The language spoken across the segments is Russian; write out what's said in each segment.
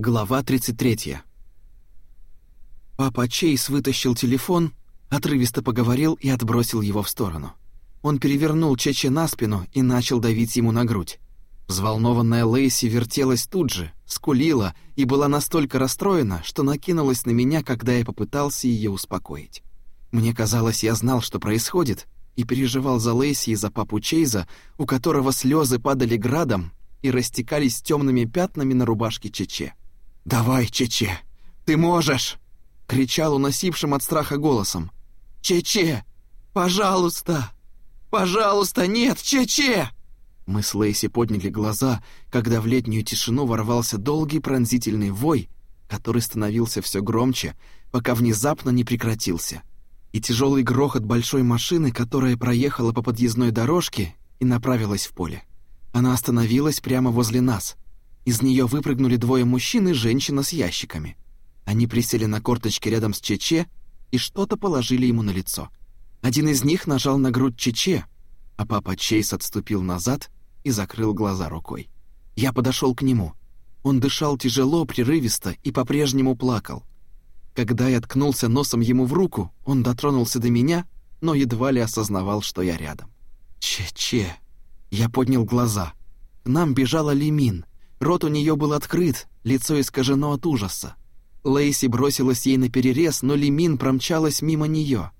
Глава 33. Папа Чейз вытащил телефон, отрывисто поговорил и отбросил его в сторону. Он перевернул Чече на спину и начал давить ему на грудь. Взволнованная Лейси вертелась тут же, скулила и была настолько расстроена, что накинулась на меня, когда я попытался ее успокоить. Мне казалось, я знал, что происходит, и переживал за Лейси и за папу Чейза, у которого слезы падали градом и растекались темными пятнами на рубашке Чече. «Давай, Чече! Ты можешь!» — кричал уносившим от страха голосом. «Чече! Пожалуйста! Пожалуйста, нет, Чече!» Мы с Лейси подняли глаза, когда в летнюю тишину ворвался долгий пронзительный вой, который становился все громче, пока внезапно не прекратился. И тяжелый грохот большой машины, которая проехала по подъездной дорожке и направилась в поле. Она остановилась прямо возле нас — из нее выпрыгнули двое мужчин и женщина с ящиками. Они присели на корточки рядом с Чече и что-то положили ему на лицо. Один из них нажал на грудь Чече, а папа Чейз отступил назад и закрыл глаза рукой. Я подошел к нему. Он дышал тяжело, прерывисто и по-прежнему плакал. Когда я ткнулся носом ему в руку, он дотронулся до меня, но едва ли осознавал, что я рядом. «Че-че!» Я поднял глаза. К нам бежала Лимин. Рот у нее был открыт, лицо искажено от ужаса. Лейси бросилась ей наперерез, но Лимин промчалась мимо нее.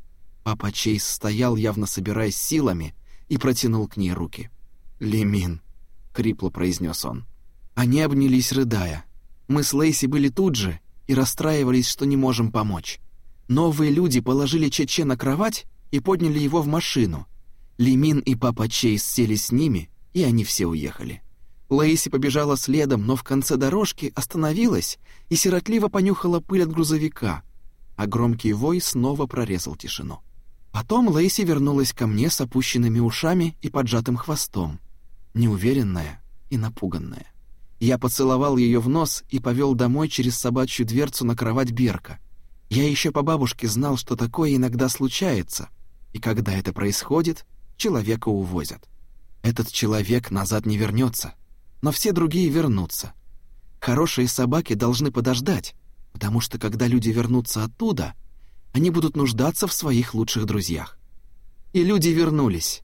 Папа Чейз стоял, явно собираясь с силами, и протянул к ней руки. «Лимин», — хрипло произнес он. Они обнялись, рыдая. Мы с Лейси были тут же и расстраивались, что не можем помочь. Новые люди положили Чече на кровать и подняли его в машину. Лимин и папа Чейз сели с ними, и они все уехали. Лейси побежала следом, но в конце дорожки остановилась и сиротливо понюхала пыль от грузовика, а громкий вой снова прорезал тишину. Потом Лейси вернулась ко мне с опущенными ушами и поджатым хвостом, неуверенная и напуганная. Я поцеловал ее в нос и повел домой через собачью дверцу на кровать Берка. Я еще по бабушке знал, что такое иногда случается, и когда это происходит, человека увозят. Этот человек назад не вернется но все другие вернутся. Хорошие собаки должны подождать, потому что когда люди вернутся оттуда, они будут нуждаться в своих лучших друзьях. И люди вернулись.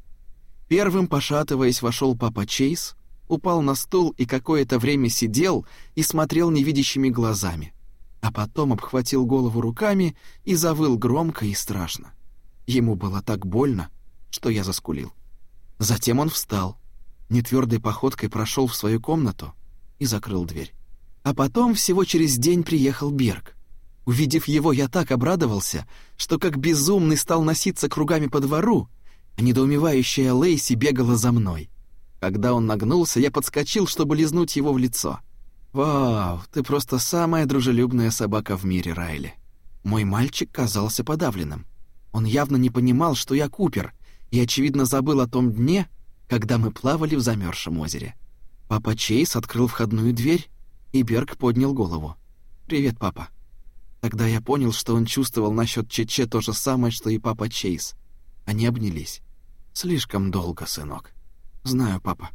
Первым, пошатываясь, вошел папа Чейз, упал на стул и какое-то время сидел и смотрел невидящими глазами, а потом обхватил голову руками и завыл громко и страшно. Ему было так больно, что я заскулил. Затем он встал, нетвердой походкой прошел в свою комнату и закрыл дверь. А потом всего через день приехал Берг. Увидев его, я так обрадовался, что как безумный стал носиться кругами по двору, а недоумевающая Лейси бегала за мной. Когда он нагнулся, я подскочил, чтобы лизнуть его в лицо. «Вау, ты просто самая дружелюбная собака в мире, Райли». Мой мальчик казался подавленным. Он явно не понимал, что я Купер, и, очевидно, забыл о том дне, когда мы плавали в замерзшем озере. Папа Чейз открыл входную дверь, и Берг поднял голову. «Привет, папа». Тогда я понял, что он чувствовал насчет Чече то же самое, что и папа Чейз. Они обнялись. «Слишком долго, сынок». «Знаю, папа.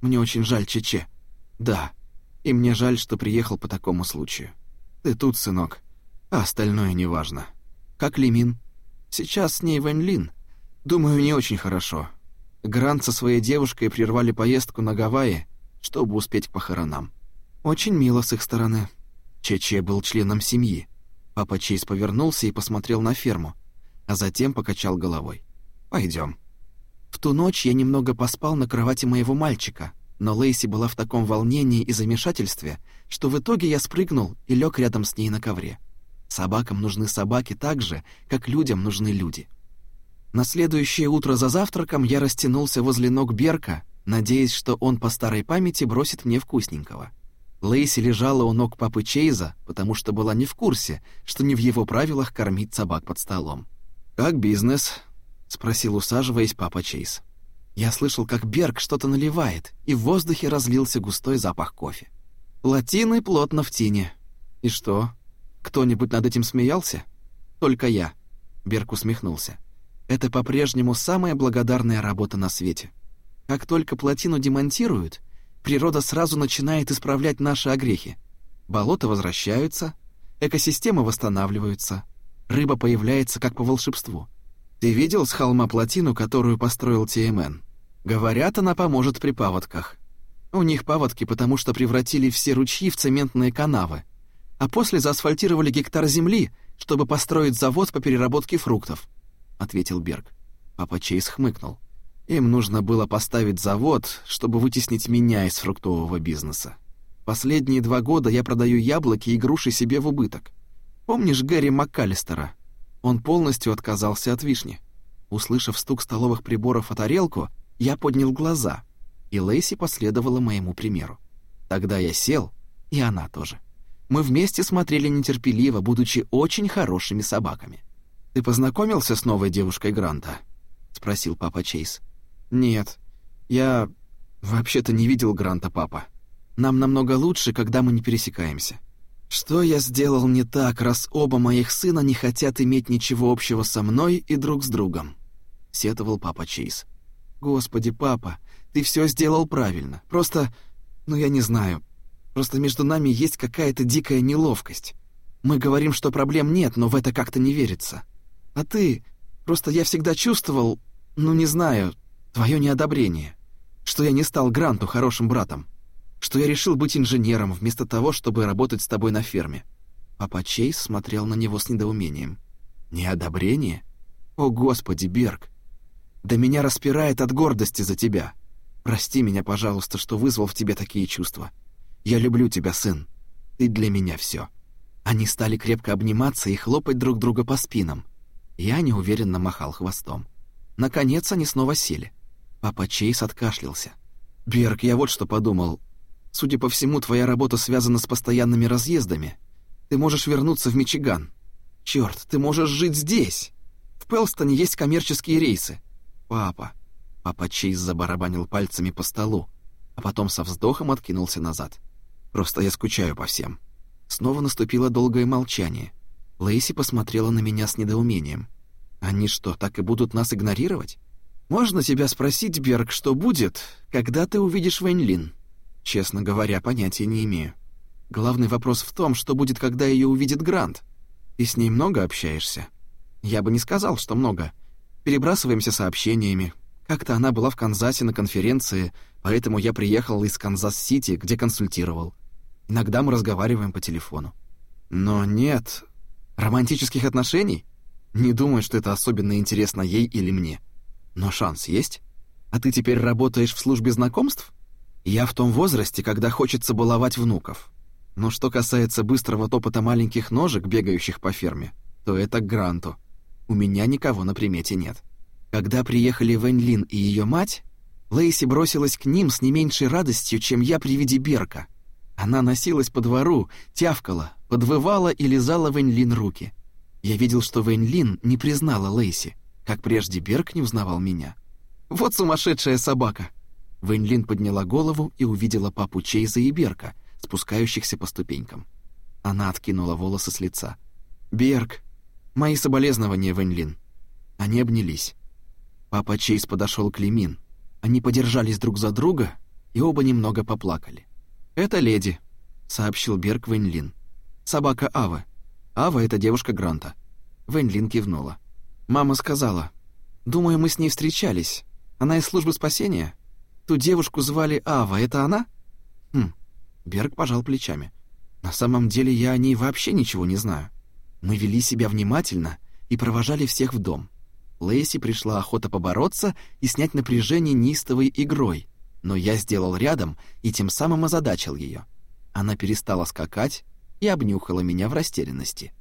Мне очень жаль Чече». «Да. И мне жаль, что приехал по такому случаю. Ты тут, сынок. А остальное неважно. Как Лимин?» «Сейчас с ней Вэнь Лин. Думаю, не очень хорошо. Грант со своей девушкой прервали поездку на Гавайи, чтобы успеть к похоронам. Очень мило с их стороны. Чече был членом семьи. Папа Чейз повернулся и посмотрел на ферму, а затем покачал головой. Пойдем. В ту ночь я немного поспал на кровати моего мальчика, но Лейси была в таком волнении и замешательстве, что в итоге я спрыгнул и лег рядом с ней на ковре. Собакам нужны собаки так же, как людям нужны люди. На следующее утро за завтраком я растянулся возле ног Берка, надеясь, что он по старой памяти бросит мне вкусненького. Лейси лежала у ног папы Чейза, потому что была не в курсе, что не в его правилах кормить собак под столом. «Как бизнес?» — спросил, усаживаясь папа Чейз. Я слышал, как Берг что-то наливает, и в воздухе разлился густой запах кофе. Латины плотно в тине. И что? Кто-нибудь над этим смеялся? Только я. Берг усмехнулся. Это по-прежнему самая благодарная работа на свете. Как только плотину демонтируют, природа сразу начинает исправлять наши огрехи. Болота возвращаются, экосистемы восстанавливаются, рыба появляется как по волшебству. Ты видел с холма плотину, которую построил ТМН? Говорят, она поможет при паводках. У них паводки, потому что превратили все ручьи в цементные канавы, а после заасфальтировали гектар земли, чтобы построить завод по переработке фруктов», — ответил Берг. Папа Чейз хмыкнул. «Им нужно было поставить завод, чтобы вытеснить меня из фруктового бизнеса. Последние два года я продаю яблоки и груши себе в убыток. Помнишь Гэри МакКаллистера? Он полностью отказался от вишни. Услышав стук столовых приборов о тарелку, я поднял глаза, и Лейси последовала моему примеру. Тогда я сел, и она тоже. Мы вместе смотрели нетерпеливо, будучи очень хорошими собаками. «Ты познакомился с новой девушкой Гранта?» — спросил папа Чейз. «Нет, я вообще-то не видел Гранта, папа. Нам намного лучше, когда мы не пересекаемся. Что я сделал не так, раз оба моих сына не хотят иметь ничего общего со мной и друг с другом?» — сетовал папа Чейз. «Господи, папа, ты все сделал правильно. Просто, ну я не знаю, просто между нами есть какая-то дикая неловкость. Мы говорим, что проблем нет, но в это как-то не верится. А ты, просто я всегда чувствовал, ну не знаю, твое неодобрение, что я не стал Гранту хорошим братом, что я решил быть инженером вместо того, чтобы работать с тобой на ферме». Папа Чейз смотрел на него с недоумением. «Неодобрение? О, Господи, Берг, да меня распирает от гордости за тебя. Прости меня, пожалуйста, что вызвал в тебе такие чувства. Я люблю тебя, сын. Ты для меня все. Они стали крепко обниматься и хлопать друг друга по спинам. Я неуверенно махал хвостом. Наконец они снова сели. Папа Чейз откашлялся. «Берг, я вот что подумал. Судя по всему, твоя работа связана с постоянными разъездами. Ты можешь вернуться в Мичиган. Черт, ты можешь жить здесь. В Пелстоне есть коммерческие рейсы. «Папа!» Папа Чейз забарабанил пальцами по столу, а потом со вздохом откинулся назад. «Просто я скучаю по всем». Снова наступило долгое молчание. Лейси посмотрела на меня с недоумением. «Они что, так и будут нас игнорировать?» «Можно тебя спросить, Берг, что будет, когда ты увидишь Вэньлин?» «Честно говоря, понятия не имею. Главный вопрос в том, что будет, когда ее увидит Грант. Ты с ней много общаешься?» «Я бы не сказал, что много перебрасываемся сообщениями. Как-то она была в Канзасе на конференции, поэтому я приехал из Канзас-Сити, где консультировал. Иногда мы разговариваем по телефону. Но нет романтических отношений. Не думаю, что это особенно интересно ей или мне. Но шанс есть. А ты теперь работаешь в службе знакомств? Я в том возрасте, когда хочется баловать внуков. Но что касается быстрого топота маленьких ножек, бегающих по ферме, то это к Гранту у меня никого на примете нет. Когда приехали Вэнь Лин и ее мать, Лейси бросилась к ним с не меньшей радостью, чем я при виде Берка. Она носилась по двору, тявкала, подвывала и лизала Вэнь Лин руки. Я видел, что Вэнь не признала Лейси, как прежде Берк не узнавал меня. «Вот сумасшедшая собака!» Вэнь подняла голову и увидела папу Чейза и Берка, спускающихся по ступенькам. Она откинула волосы с лица. «Берг, Мои соболезнования, Вэньлин. Они обнялись. Папа Чейз подошел к Лимин. Они подержались друг за друга и оба немного поплакали. «Это леди», — сообщил Берг Вэньлин. «Собака Ава. Ава — это девушка Гранта». Вэньлин кивнула. «Мама сказала. Думаю, мы с ней встречались. Она из службы спасения? Ту девушку звали Ава. Это она?» «Хм». Берг пожал плечами. «На самом деле я о ней вообще ничего не знаю. Мы вели себя внимательно и провожали всех в дом. Лэйси пришла охота побороться и снять напряжение неистовой игрой, но я сделал рядом и тем самым озадачил ее. Она перестала скакать и обнюхала меня в растерянности.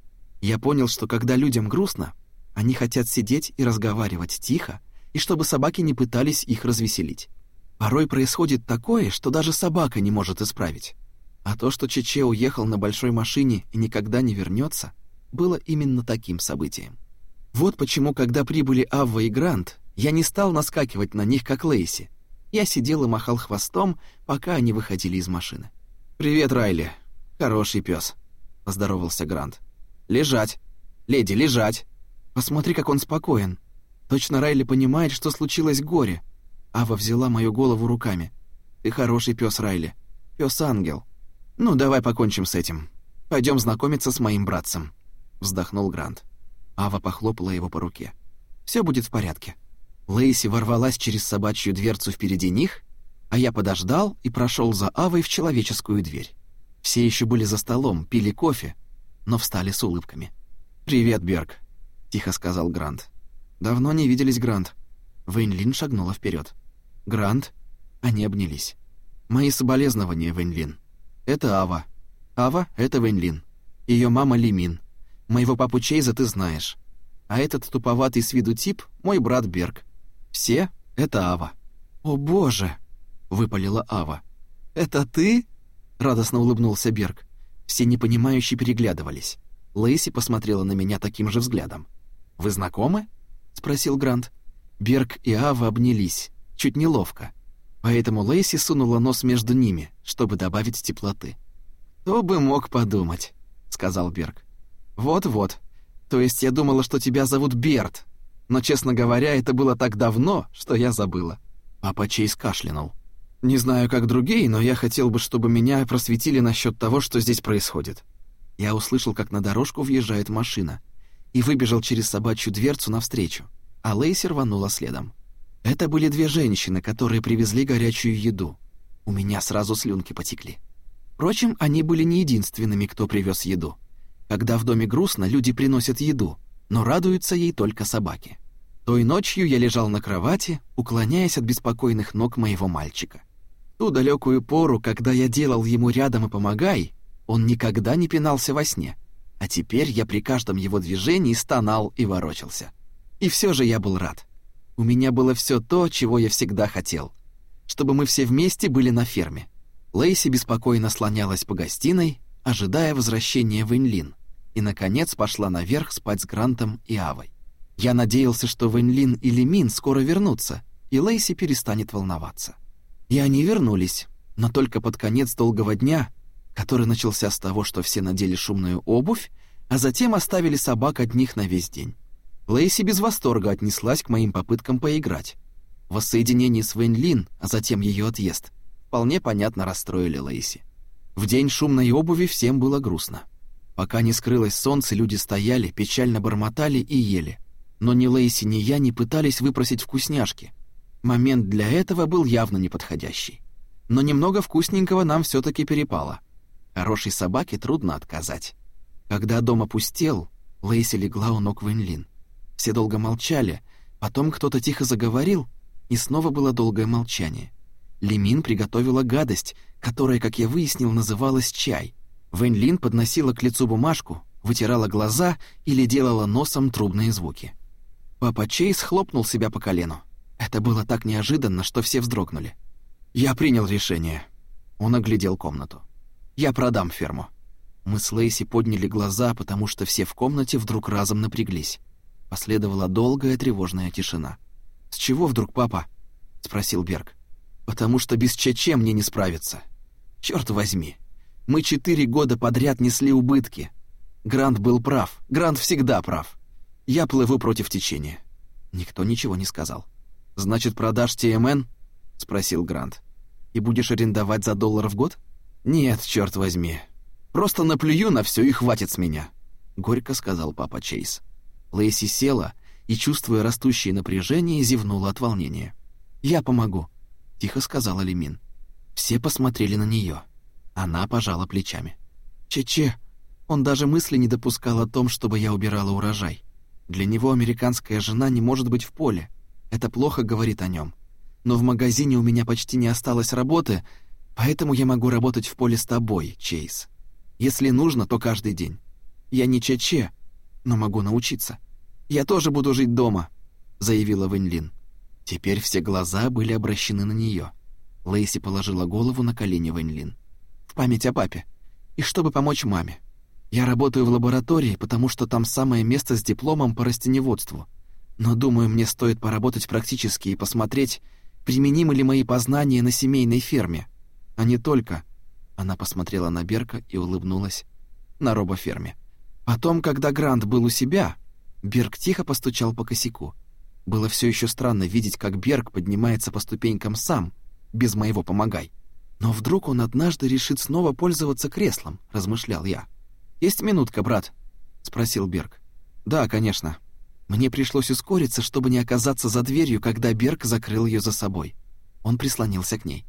Я понял, что когда людям грустно, они хотят сидеть и разговаривать тихо, и чтобы собаки не пытались их развеселить. Порой происходит такое, что даже собака не может исправить. А то, что Чече уехал на большой машине и никогда не вернется, было именно таким событием. Вот почему, когда прибыли Авва и Грант, я не стал наскакивать на них, как Лейси. Я сидел и махал хвостом, пока они выходили из машины. «Привет, Райли. Хороший пес, поздоровался Грант. «Лежать. Леди, лежать. Посмотри, как он спокоен. Точно Райли понимает, что случилось горе». Ава взяла мою голову руками. «Ты хороший пес, Райли. пес ангел Ну, давай покончим с этим. Пойдем знакомиться с моим братцем, вздохнул Грант. Ава похлопала его по руке. Все будет в порядке. Лейси ворвалась через собачью дверцу впереди них, а я подождал и прошел за Авой в человеческую дверь. Все еще были за столом, пили кофе, но встали с улыбками. «Привет, Берг», — тихо сказал Грант. «Давно не виделись, Грант». Вейнлин шагнула вперед. «Грант?» Они обнялись. «Мои соболезнования, Вейнлин. Это Ава. Ава — это Вейнлин. Ее мама Лимин. Моего папу Чейза ты знаешь. А этот туповатый с виду тип — мой брат Берг. Все — это Ава». «О, боже!» — выпалила Ава. «Это ты?» — радостно улыбнулся Берг. Все непонимающие переглядывались. Лейси посмотрела на меня таким же взглядом. «Вы знакомы?» — спросил Грант. Берг и Ава обнялись, чуть неловко. Поэтому Лейси сунула нос между ними, чтобы добавить теплоты. «Кто бы мог подумать», — сказал Берг. «Вот-вот. То есть я думала, что тебя зовут Берт. Но, честно говоря, это было так давно, что я забыла». Папа Чейз кашлянул. «Не знаю, как другие, но я хотел бы, чтобы меня просветили насчет того, что здесь происходит». Я услышал, как на дорожку въезжает машина, и выбежал через собачью дверцу навстречу, а Лейси рванула следом. Это были две женщины, которые привезли горячую еду. У меня сразу слюнки потекли. Впрочем, они были не единственными, кто привез еду. Когда в доме грустно, люди приносят еду, но радуются ей только собаки. Той ночью я лежал на кровати, уклоняясь от беспокойных ног моего мальчика. Ту далекую пору, когда я делал ему рядом и помогай, он никогда не пинался во сне, а теперь я при каждом его движении стонал и ворочался. И все же я был рад. У меня было все то, чего я всегда хотел. Чтобы мы все вместе были на ферме. Лейси беспокойно слонялась по гостиной, ожидая возвращения Вэньлин, и, наконец, пошла наверх спать с Грантом и Авой. Я надеялся, что Вэньлин и Лимин скоро вернутся, и Лейси перестанет волноваться. И они вернулись, но только под конец долгого дня, который начался с того, что все надели шумную обувь, а затем оставили собак одних на весь день. Лейси без восторга отнеслась к моим попыткам поиграть. Воссоединение с Вэнь Лин, а затем ее отъезд, вполне понятно расстроили Лейси. В день шумной обуви всем было грустно. Пока не скрылось солнце, люди стояли, печально бормотали и ели. Но ни Лейси, ни я не пытались выпросить вкусняшки. Момент для этого был явно неподходящий. Но немного вкусненького нам все таки перепало — Хорошей собаке трудно отказать. Когда дом опустел, Лейси легла у ног Вэньлин. Все долго молчали, потом кто-то тихо заговорил, и снова было долгое молчание. Лимин приготовила гадость, которая, как я выяснил, называлась чай. Вэньлин подносила к лицу бумажку, вытирала глаза или делала носом трубные звуки. Папа Чейз хлопнул себя по колену. Это было так неожиданно, что все вздрогнули. «Я принял решение». Он оглядел комнату. Я продам ферму». Мы с Лейси подняли глаза, потому что все в комнате вдруг разом напряглись. Последовала долгая тревожная тишина. «С чего вдруг, папа?» — спросил Берг. «Потому что без ЧЧ мне не справиться. Черт возьми, мы четыре года подряд несли убытки. Грант был прав, Грант всегда прав. Я плыву против течения». Никто ничего не сказал. «Значит, продашь ТМН?» — спросил Грант. «И будешь арендовать за доллар в год?» «Нет, черт возьми. Просто наплюю на все и хватит с меня», — горько сказал папа Чейз. Лейси села и, чувствуя растущее напряжение, зевнула от волнения. «Я помогу», — тихо сказала Лимин. Все посмотрели на нее. Она пожала плечами. «Че-че, он даже мысли не допускал о том, чтобы я убирала урожай. Для него американская жена не может быть в поле. Это плохо говорит о нем. Но в магазине у меня почти не осталось работы, Поэтому я могу работать в поле с тобой, Чейз. Если нужно, то каждый день. Я не Че-Че, но могу научиться. Я тоже буду жить дома», — заявила Вэньлин. Теперь все глаза были обращены на нее. Лейси положила голову на колени Вэньлин. «В память о папе. И чтобы помочь маме. Я работаю в лаборатории, потому что там самое место с дипломом по растеневодству. Но думаю, мне стоит поработать практически и посмотреть, применимы ли мои познания на семейной ферме а не только...» Она посмотрела на Берка и улыбнулась. «На робоферме. Потом, когда Грант был у себя, Берг тихо постучал по косяку. Было все еще странно видеть, как Берг поднимается по ступенькам сам, без моего «помогай». Но вдруг он однажды решит снова пользоваться креслом, размышлял я. Есть минутка, брат? спросил Берг. Да, конечно. Мне пришлось ускориться, чтобы не оказаться за дверью, когда Берг закрыл ее за собой. Он прислонился к ней.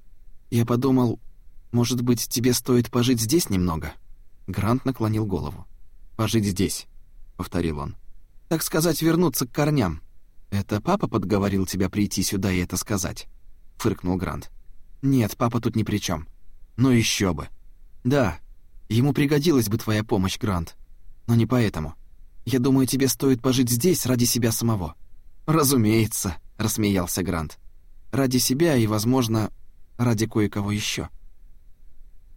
Я подумал, может быть, тебе стоит пожить здесь немного? Грант наклонил голову. Пожить здесь, повторил он. Так сказать, вернуться к корням. Это папа подговорил тебя прийти сюда и это сказать, фыркнул Грант. Нет, папа тут ни при чем. Ну еще бы. Да, ему пригодилась бы твоя помощь, Грант. Но не поэтому. Я думаю, тебе стоит пожить здесь ради себя самого. Разумеется, рассмеялся Грант. Ради себя и, возможно, ради кое-кого еще.